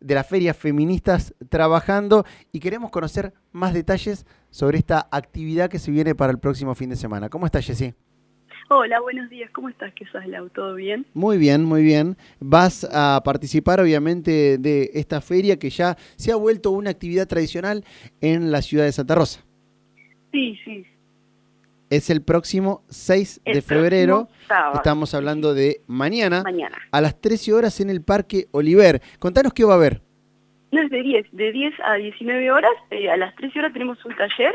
de las ferias feministas trabajando y queremos conocer más detalles sobre esta actividad que se viene para el próximo fin de semana. ¿Cómo estás, Jessy? Hola, buenos días. ¿Cómo estás? ¿Qué sos, Lau? ¿Todo bien? Muy bien, muy bien. Vas a participar, obviamente, de esta feria que ya se ha vuelto una actividad tradicional en la ciudad de Santa Rosa. Sí, sí. Es el próximo 6 de febrero. Estamos hablando de mañana. Mañana. A las 13 horas en el Parque Oliver. Contanos qué va a haber. No, es de 10, de 10 a 19 horas, eh, a las 13 horas tenemos un taller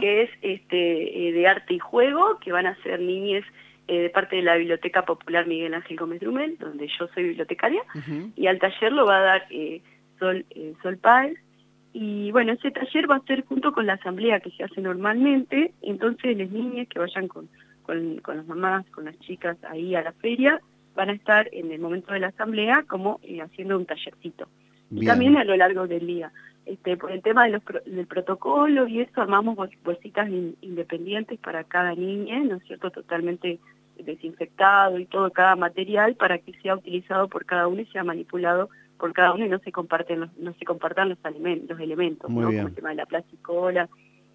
que es este, eh, de arte y juego, que van a ser niñes eh, de parte de la Biblioteca Popular Miguel Ángel Gómez Drumel, donde yo soy bibliotecaria, y al taller lo va a dar Sol, Sol Páez, y bueno, ese taller va a ser junto con la asamblea que se hace normalmente, entonces las niñas que vayan con, con, con las mamás, con las chicas ahí a la feria, van a estar en el momento de la asamblea como haciendo un tallercito y también a lo largo del día. Este, por el tema de los, del protocolo y eso, armamos bolsitas independientes para cada niña, ¿no es cierto?, totalmente desinfectado y todo, cada material para que sea utilizado por cada uno y sea manipulado por cada uno y no se comparten los, no se compartan los alimentos, los elementos, ¿no? Como el tema de la plasticola,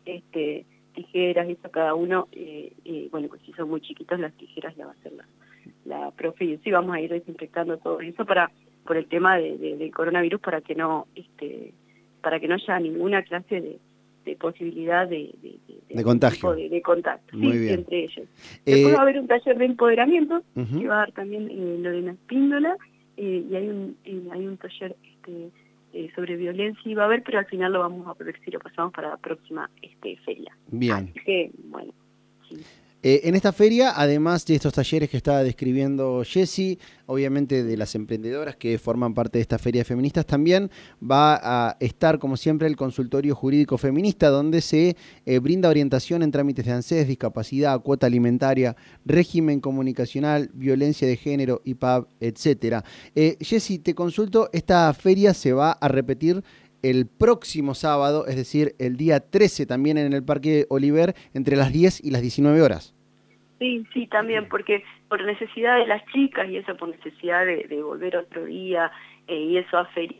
este, tijeras, eso cada uno, eh, eh, bueno, pues si son muy chiquitos las tijeras ya va a ser la, la profe. Y sí vamos a ir desinfectando todo eso para por el tema de, del coronavirus para que no este para que no haya ninguna clase de, posibilidad de, de, contagio. de, contacto entre ellos. Después va a haber un taller de empoderamiento que va a dar también eh, Lorena Espíndola eh, y hay un eh, hay un taller este eh, sobre violencia y va a haber pero al final lo vamos a ver si lo pasamos para la próxima este feria. Bien. Así que bueno eh, en esta feria, además de estos talleres que estaba describiendo Jesse, obviamente de las emprendedoras que forman parte de esta feria de feministas, también va a estar, como siempre, el consultorio jurídico feminista, donde se eh, brinda orientación en trámites de ANSES, discapacidad, cuota alimentaria, régimen comunicacional, violencia de género, IPAB, etc. Eh, Jessy, te consulto, esta feria se va a repetir el próximo sábado, es decir, el día 13 también en el Parque Oliver, entre las 10 y las 19 horas. Sí, sí, también, porque por necesidad de las chicas y eso por necesidad de, volver otro día eh, y eso a feria.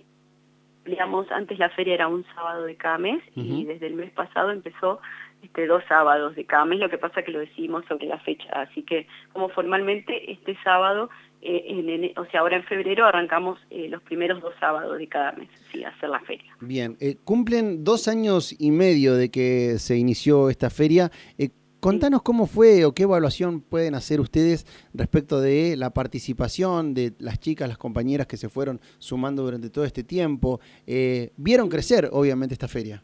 Digamos, antes la feria era un sábado de cada mes y desde el mes pasado empezó este, dos sábados de cada mes, lo que pasa que lo decidimos sobre la fecha, así que como formalmente este sábado eh, o sea, ahora en febrero arrancamos eh, los primeros dos sábados de cada mes, sí, a hacer la feria. Bien, eh, cumplen dos años y medio de que se inició esta feria. contanos cómo fue o qué evaluación pueden hacer ustedes respecto de la participación de las chicas, las compañeras que se fueron sumando durante todo este tiempo. ¿Vieron crecer, obviamente, esta feria?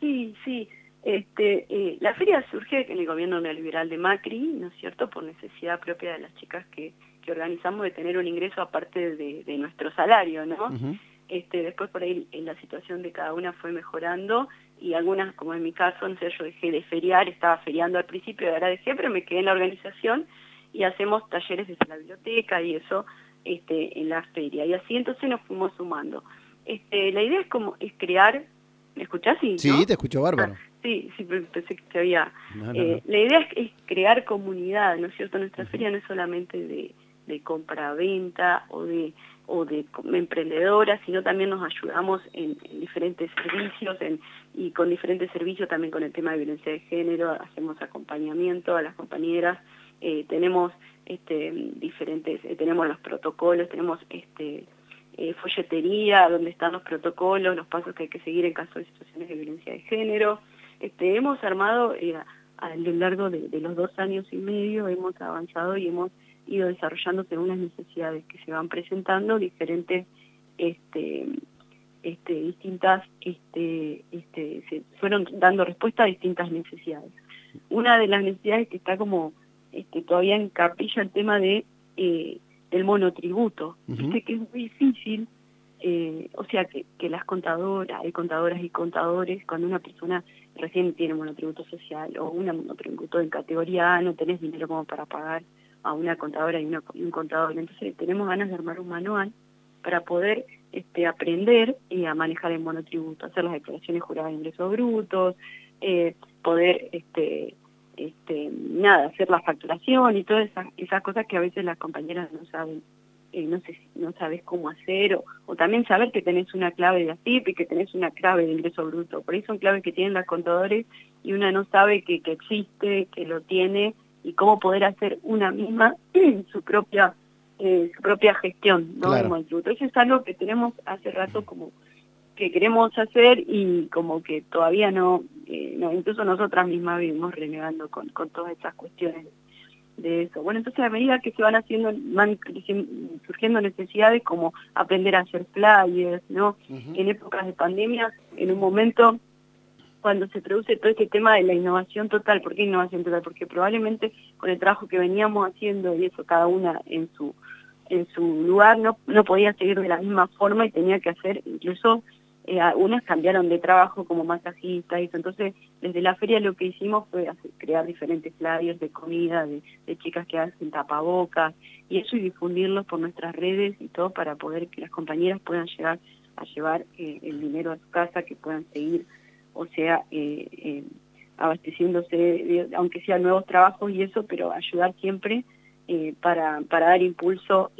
Sí, sí. Este, la feria surge en el gobierno neoliberal de Macri, ¿no es cierto?, por necesidad propia de las chicas que organizamos de tener un ingreso aparte de, nuestro salario, ¿no? este, después por ahí la situación de cada una fue mejorando y algunas, como en mi caso, no sé, yo dejé de feriar, estaba feriando al principio, ahora dejé, pero me quedé en la organización y hacemos talleres desde la biblioteca y eso este, en la feria. Y así entonces nos fuimos sumando. Este, la idea es como es crear, ¿me escuchás? Sí, sí te escucho bárbaro. Ah, sí, sí, pensé que se había... Eh, la idea es, crear comunidad, ¿no es cierto? Nuestra feria no es solamente de de compra-venta o de, o de emprendedoras, sino también nos ayudamos en, diferentes servicios y con diferentes servicios también con el tema de violencia de género, hacemos acompañamiento a las compañeras, eh, tenemos este, diferentes, eh, tenemos los protocolos, tenemos este, eh, folletería donde están los protocolos, los pasos que hay que seguir en caso de situaciones de violencia de género. Este, hemos armado a lo largo de los dos años y medio, hemos avanzado y hemos ido desarrollando según las necesidades que se van presentando, diferentes, este, este, distintas, este, este, se fueron dando respuesta a distintas necesidades. Una de las necesidades que está como este, todavía en capilla el tema de eh, del monotributo, que es muy difícil, eh, o sea que, que las contadoras, hay contadoras y contadores, cuando una persona recién tiene monotributo social o un monotributo en categoría A, no tenés dinero como para pagar a una contadora y, un contador. Entonces tenemos ganas de armar un manual para poder este, aprender y a manejar el monotributo, hacer las declaraciones juradas de ingresos brutos, eh, poder, este, este, nada, hacer la facturación y todas esas, esas cosas que a veces las compañeras no saben eh, no sé no sabes cómo hacer, o, o, también saber que tenés una clave de ACIP y que tenés una clave de ingreso bruto. Por ahí son claves que tienen los contadores y una no sabe que existe, que lo tiene y cómo poder hacer una misma su propia eh, su propia gestión ¿no? Claro. Eso es algo que tenemos hace rato como que queremos hacer y como que todavía no, eh, no incluso nosotras mismas vivimos renegando con, con todas estas cuestiones de eso. Bueno, entonces a medida que se van haciendo, van surgiendo necesidades como aprender a hacer flyers, ¿no? En épocas de pandemia, en un momento cuando se produce todo este tema de la innovación total, ¿por qué innovación total? Porque probablemente con el trabajo que veníamos haciendo y eso cada una en su en su lugar no, no podía seguir de la misma forma y tenía que hacer incluso eh, unas cambiaron de trabajo como masajistas y eso. Entonces, desde la feria lo que hicimos fue crear diferentes flyers de comida, de, chicas que hacen tapabocas y eso y difundirlos por nuestras redes y todo para poder que las compañeras puedan llegar a llevar eh, el dinero a su casa, que puedan seguir, o sea, eh, abasteciéndose, aunque sean nuevos trabajos y eso, pero ayudar siempre eh, para, para dar impulso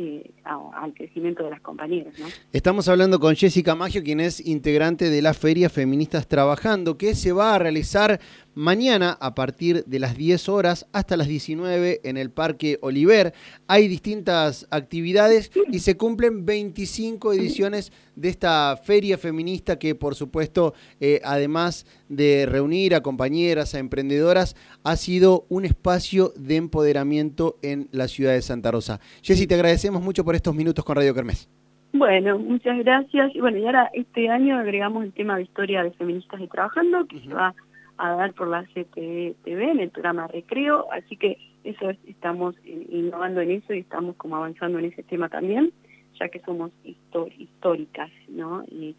al crecimiento de las compañeras. Estamos hablando con Jessica Maggio, quien es integrante de la Feria Feministas Trabajando, que se va a realizar mañana a partir de las 10 horas hasta las 19 en el Parque Oliver. Hay distintas actividades y se cumplen 25 ediciones de esta feria feminista que por supuesto, eh, además de reunir a compañeras, a emprendedoras, ha sido un espacio de empoderamiento en la ciudad de Santa Rosa. Jessy, te agradecemos mucho por estos minutos con Radio Kermés. Bueno, muchas gracias. Y bueno, y ahora este año agregamos el tema de historia de feministas y trabajando, que se va a dar por la CTV en el programa Recreo, así que eso estamos innovando en eso y estamos como avanzando en ese tema también, ya que somos históricas, ¿no? Y,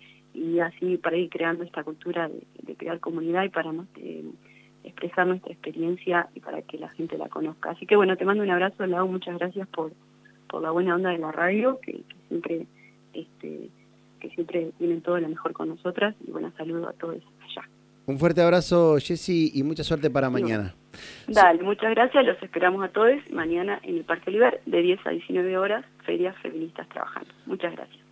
así para ir creando esta cultura de, crear comunidad y para eh, expresar nuestra experiencia y para que la gente la conozca. Así que bueno, te mando un abrazo, Lau, muchas gracias por, por la buena onda de la radio, que, siempre este que siempre tienen todo lo mejor con nosotras y bueno, saludo a todos allá. Un fuerte abrazo, Jessy, y mucha suerte para mañana. Dale, muchas gracias. Los esperamos a todos mañana en el Parque Oliver de 10 a 19 horas, Ferias Feministas Trabajando. Muchas gracias.